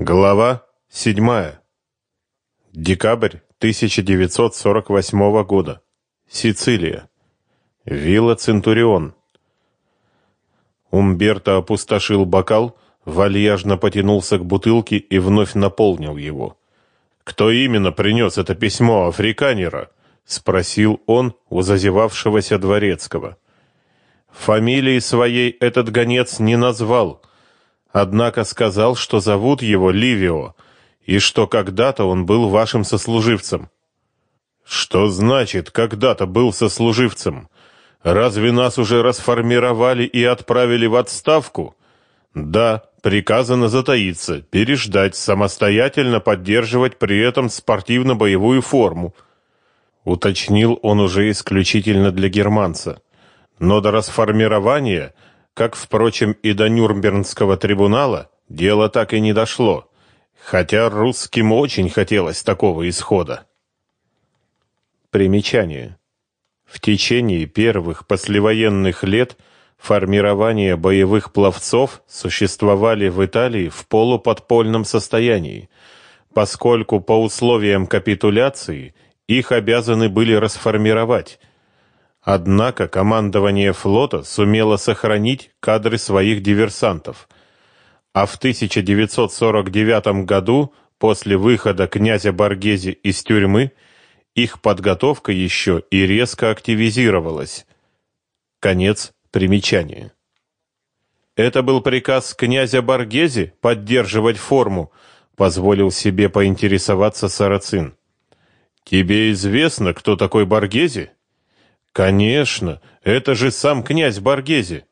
Глава 7. Декабрь 1948 года. Сицилия. Вилла Центурион. Умберто опустошил бокал, вальяжно потянулся к бутылке и вновь наполнил его. «Кто именно принес это письмо африканера?» — спросил он у зазевавшегося дворецкого. «Фамилии своей этот гонец не назвал», Однако сказал, что зовут его Ливио, и что когда-то он был вашим сослуживцем. Что значит когда-то был сослуживцем? Разве нас уже расформировали и отправили в отставку? Да, приказано затаиться, переждать, самостоятельно поддерживать при этом спортивно-боевую форму. Уточнил он уже исключительно для германца. Но до расформирования – как, впрочем, и до Нюрнбергского трибунала, дело так и не дошло, хотя русским очень хотелось такого исхода. Примечание. В течение первых послевоенных лет формирование боевых пловцов существовали в Италии в полуподпольном состоянии, поскольку по условиям капитуляции их обязаны были расформировать, Однако командование флота сумело сохранить кадры своих диверсантов. А в 1949 году, после выхода князя Боргезе из тюрьмы, их подготовка еще и резко активизировалась. Конец примечания. Это был приказ князя Боргезе поддерживать форму, позволил себе поинтересоваться Сарацин. Тебе известно, кто такой Боргезе? Конечно, это же сам князь Боргези.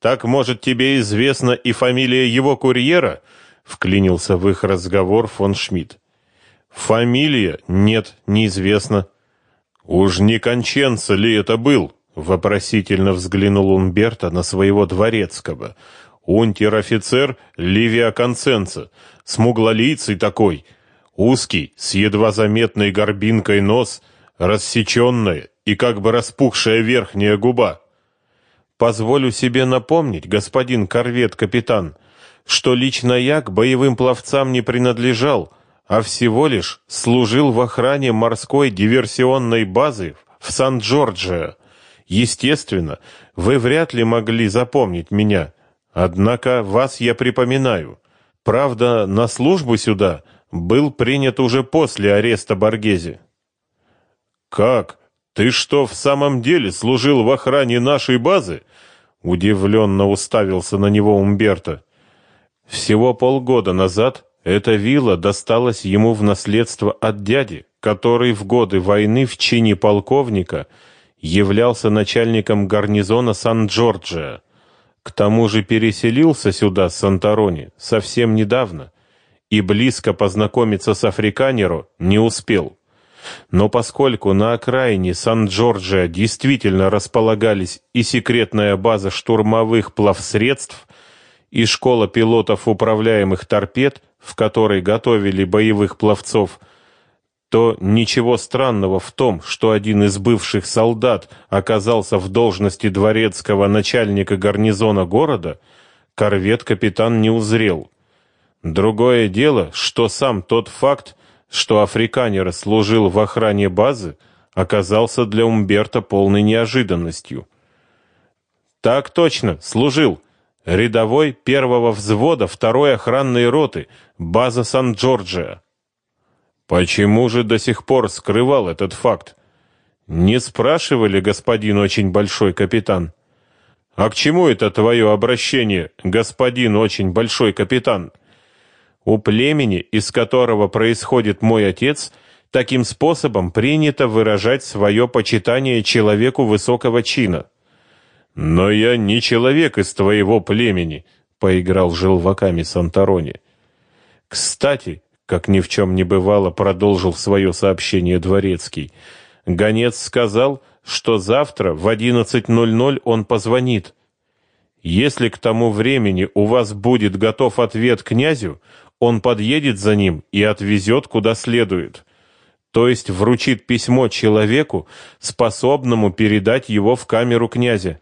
Так, может, тебе известна и фамилия его курьера? Вклинился в их разговор фон Шмидт. Фамилия? Нет, неизвестно. Уж не конченца ли это был? Вопросительно взглянул Умберто на своего дворецкого. Унтер-офицер Ливия Конценца, смуглолицый такой, узкий, с едва заметной горбинкой нос, рассеченная и как бы распухшая верхняя губа. Позволю себе напомнить, господин корвет-капитан, что лично я к боевым пловцам не принадлежал, а всего лишь служил в охране морской диверсионной базы в Сан-Джорджио. Естественно, вы вряд ли могли запомнить меня, однако вас я припоминаю. Правда, на службу сюда был принят уже после ареста Боргезе. Как? Ты что, в самом деле служил в охране нашей базы? Удивленно уставился на него Умберто. Всего полгода назад эта вилла досталась ему в наследство от дяди, который в годы войны в чине полковника являлся начальником гарнизона Сан-Джорджио. К тому же переселился сюда с Санторони совсем недавно и близко познакомиться с африканером не успел. Но поскольку на окраине Сан-Джорджио действительно располагались и секретная база штурмовых плавсредств, и школа пилотов управляемых торпед, в которой готовили боевых пловцов, то ничего странного в том, что один из бывших солдат оказался в должности дворецкого начальника гарнизона города, корвет-капитан не узрел. Другое дело, что сам тот факт что африканер служил в охране базы, оказался для Умберта полной неожиданностью. Так точно, служил. Рядовой первого взвода второй охранной роты, база Сан-Джорджио. Почему же до сих пор скрывал этот факт? Не спрашивали, господин очень большой капитан. А к чему это твое обращение, господин очень большой капитан? У племени, из которого происходит мой отец, таким способом принято выражать свое почитание человеку высокого чина. Но я не человек из твоего племени, поиграл желваками Санторони. Кстати, как ни в чем не бывало, продолжил свое сообщение дворецкий. Гонец сказал, что завтра в 11:00 он позвонит. Если к тому времени у вас будет готов ответ князю, он подъедет за ним и отвезет куда следует. То есть вручит письмо человеку, способному передать его в камеру князя.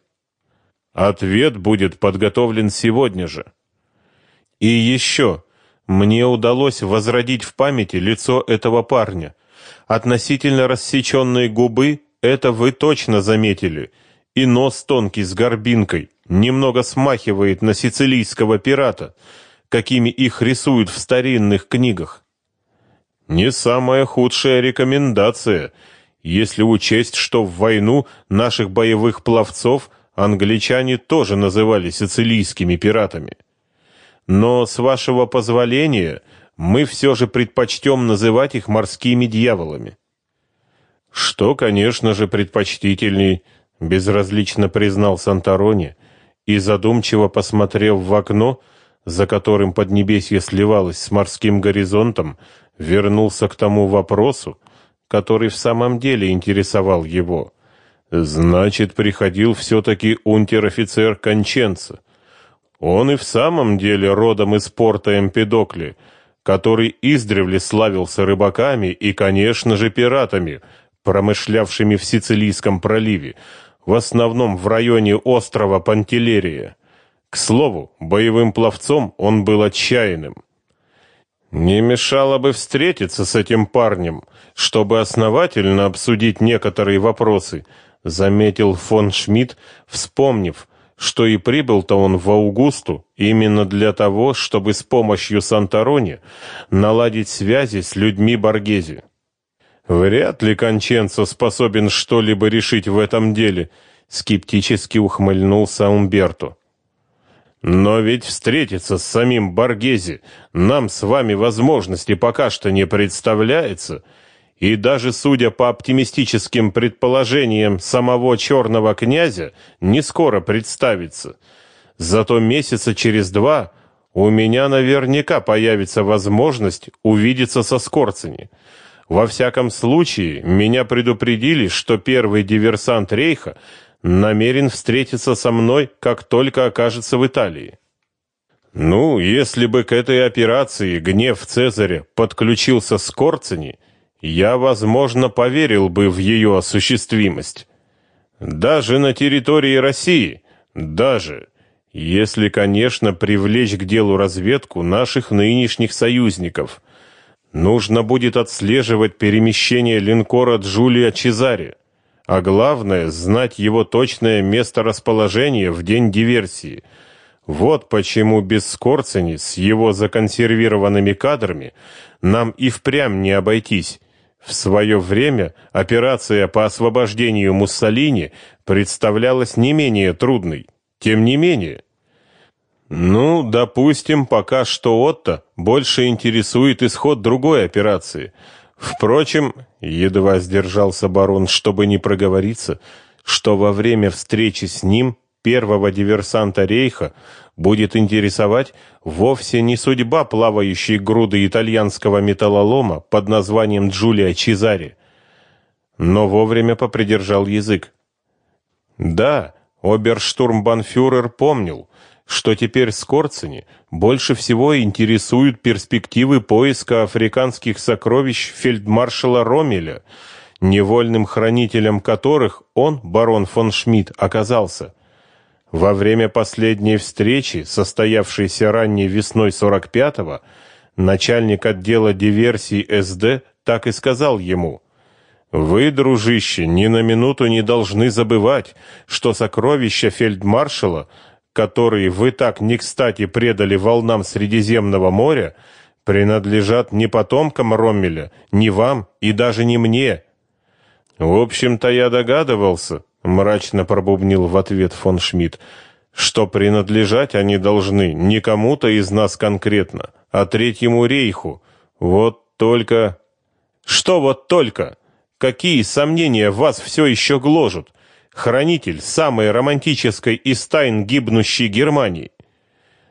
Ответ будет подготовлен сегодня же. И еще, мне удалось возродить в памяти лицо этого парня. Относительно рассеченные губы это вы точно заметили. И нос тонкий с горбинкой, немного смахивает на сицилийского пирата, какими их рисуют в старинных книгах. Не самая худшая рекомендация, если учесть, что в войну наших боевых пловцов англичане тоже называли сицилийскими пиратами. Но, с вашего позволения, мы все же предпочтем называть их морскими дьяволами. Что, конечно же, предпочтительней, безразлично признал Санторони и задумчиво посмотрев в окно, за которым поднебесье сливалось с морским горизонтом, вернулся к тому вопросу, который в самом деле интересовал его. Значит, приходил все-таки унтер-офицер Конченца. Он и в самом деле родом из порта Эмпедокли, который издревле славился рыбаками и, конечно же, пиратами, промышлявшими в Сицилийском проливе, в основном в районе острова Пантелерия. К слову, боевым пловцом он был отчаянным. Не мешало бы встретиться с этим парнем, чтобы основательно обсудить некоторые вопросы, заметил фон Шмидт, вспомнив, что и прибыл-то он в Аугусту именно для того, чтобы с помощью Санторони наладить связи с людьми Боргези. Вряд ли Конченцо способен что-либо решить в этом деле, скептически ухмыльнулся Умберто. Но ведь встретиться с самим Боргези нам с вами возможности пока что не представляется, и даже судя по оптимистическим предположениям самого черного князя, не скоро представится. Зато месяца через два у меня наверняка появится возможность увидеться со Скорцени. Во всяком случае, меня предупредили, что первый диверсант Рейха намерен встретиться со мной, как только окажется в Италии. Ну, если бы к этой операции гнев Цезаря подключился Скорцени, я, возможно, поверил бы в ее осуществимость. Даже на территории России, даже, если, конечно, привлечь к делу разведку наших нынешних союзников – Нужно будет отслеживать перемещение линкора Джулия Чезаре, а главное знать его точное месторасположение в день диверсии. Вот почему без Скорцени с его законсервированными кадрами нам и впрямь не обойтись. В свое время операция по освобождению Муссолини представлялась не менее трудной. Тем не менее, ну, допустим, пока что Отто больше интересует исход другой операции. Впрочем, едва сдержался барон, чтобы не проговориться, что во время встречи с ним первого диверсанта Рейха будет интересовать вовсе не судьба плавающей груды итальянского металлолома под названием Джулия Чезари, но вовремя попридержал язык. Да, оберштурмбанфюрер помнил, что теперь Скорцени больше всего интересуют перспективы поиска африканских сокровищ фельдмаршала Ромеля, невольным хранителем которых он, барон фон Шмидт, оказался. Во время последней встречи, состоявшейся ранней весной 45-го, начальник отдела диверсий СД так и сказал ему: "Вы, дружище, ни на минуту не должны забывать, что сокровища фельдмаршала которые вы так не кстати предали волнам Средиземного моря, принадлежат не потомкам Роммеля, не вам и даже не мне. В общем-то я догадывался, мрачно пробубнил в ответ фон Шмидт, что принадлежать они должны не кому-то из нас конкретно, а третьему рейху. Вот только Что вот только? Какие сомнения вас все еще гложут? Хранитель самой романтической из тайн гибнущей Германии.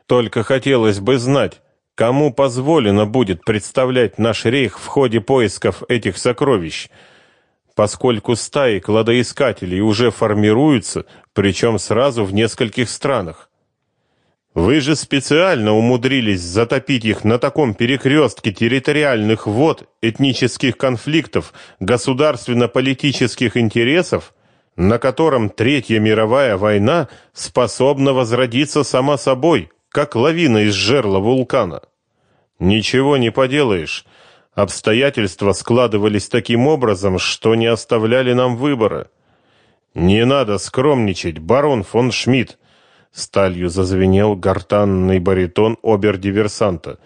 Только хотелось бы знать, кому позволено будет представлять наш рейх в ходе поисков этих сокровищ, поскольку стаи кладоискателей уже формируются, причем сразу в нескольких странах. Вы же специально умудрились затопить их на таком перекрестке территориальных вод, этнических конфликтов, государственно-политических интересов, на котором Третья мировая война способна возродиться сама собой, как лавина из жерла вулкана. Ничего не поделаешь. Обстоятельства складывались таким образом, что не оставляли нам выбора. Не надо скромничать, барон фон Шмидт. Сталью зазвенел гортанный баритон обер-диверсанта.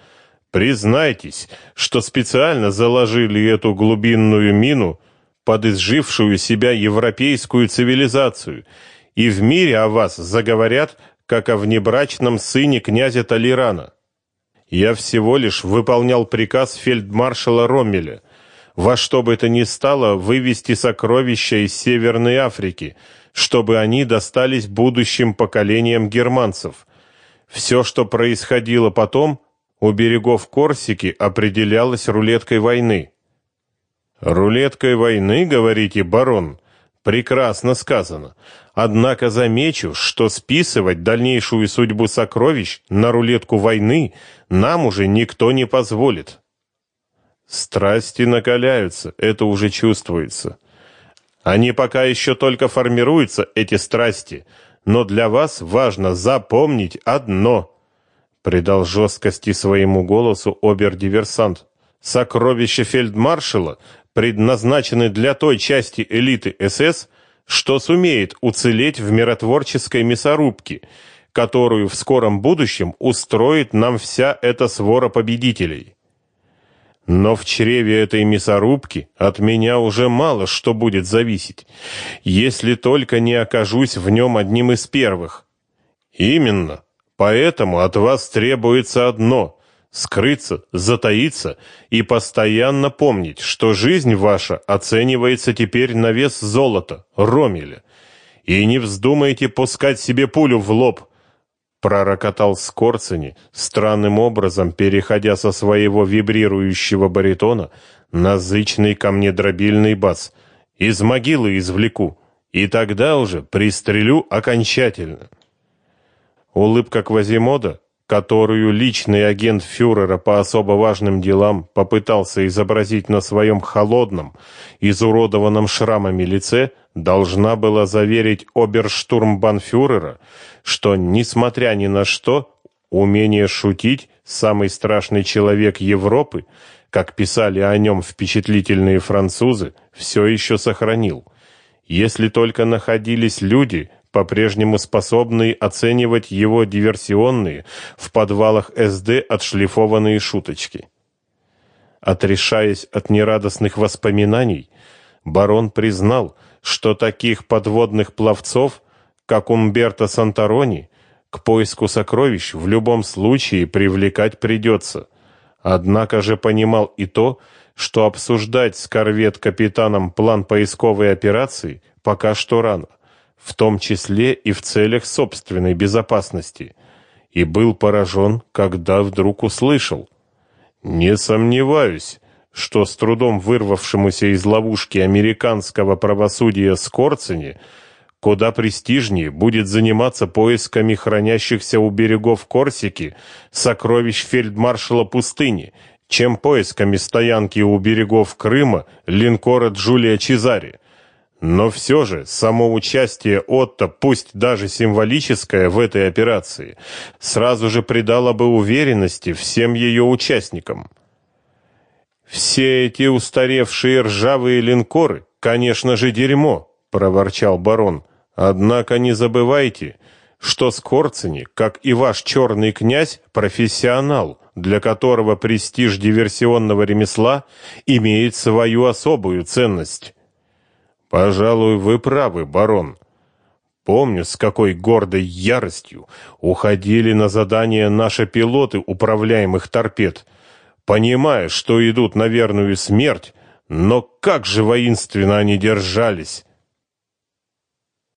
Признайтесь, что специально заложили эту глубинную мину под изжившую себя европейскую цивилизацию, и в мире о вас заговорят, как о внебрачном сыне князя Толерана. Я всего лишь выполнял приказ фельдмаршала Роммеля во что бы то ни стало вывести сокровища из Северной Африки, чтобы они достались будущим поколениям германцев. Все, что происходило потом, у берегов Корсики определялось рулеткой войны. Рулеткой войны, говорите, барон? Прекрасно сказано. Однако замечу, что списывать дальнейшую судьбу сокровищ на рулетку войны нам уже никто не позволит. Страсти накаляются, это уже чувствуется. Они пока еще только формируются, эти страсти, но для вас важно запомнить одно. Придал жесткости своему голосу обер-диверсант. Сокровища фельдмаршала предназначены для той части элиты СС, что сумеет уцелеть в миротворческой мясорубке, которую в скором будущем устроит нам вся эта свора победителей. Но в чреве этой мясорубки от меня уже мало что будет зависеть, если только не окажусь в нем одним из первых. Именно. Поэтому от вас требуется одно скрыться, затаиться и постоянно помнить, что жизнь ваша оценивается теперь на вес золота, ромеля. И не вздумайте пускать себе пулю в лоб, пророкотал Скорцени, странным образом переходя со своего вибрирующего баритона на зычный камнедробильный бас. Из могилы извлеку, и тогда уже пристрелю окончательно. Улыбка Квазимода, которую личный агент фюрера по особо важным делам попытался изобразить на своем холодном, изуродованном шрамами лице, должна была заверить оберштурмбанфюрера, что, несмотря ни на что, умение шутить самый страшный человек Европы, как писали о нем впечатлительные французы, все еще сохранил. Если только находились люди, по-прежнему способные оценивать его диверсионные в подвалах СД отшлифованные шуточки. Отрешаясь от нерадостных воспоминаний, барон признал, что таких подводных пловцов, как Умберто Санторони, к поиску сокровищ в любом случае привлекать придется. Однако же понимал и то, что обсуждать с корвет-капитаном план поисковой операции пока что рано, в том числе и в целях собственной безопасности, и был поражен, когда вдруг услышал. «Не сомневаюсь, что с трудом вырвавшемуся из ловушки американского правосудия Скорцени куда престижнее будет заниматься поисками хранящихся у берегов Корсики сокровищ фельдмаршала пустыни, чем поисками стоянки у берегов Крыма линкора Джулия Чезари. Но все же само участие Отто, пусть даже символическое в этой операции, сразу же придало бы уверенности всем ее участникам. Все эти устаревшие ржавые линкоры, конечно же, дерьмо, проворчал барон. Однако не забывайте, что Скорцени, как и ваш черный князь, профессионал, для которого престиж диверсионного ремесла имеет свою особую ценность. Пожалуй, вы правы, барон. Помню, с какой гордой яростью уходили на задание наши пилоты управляемых торпед понимая, что идут на верную смерть, но как же воинственно они держались,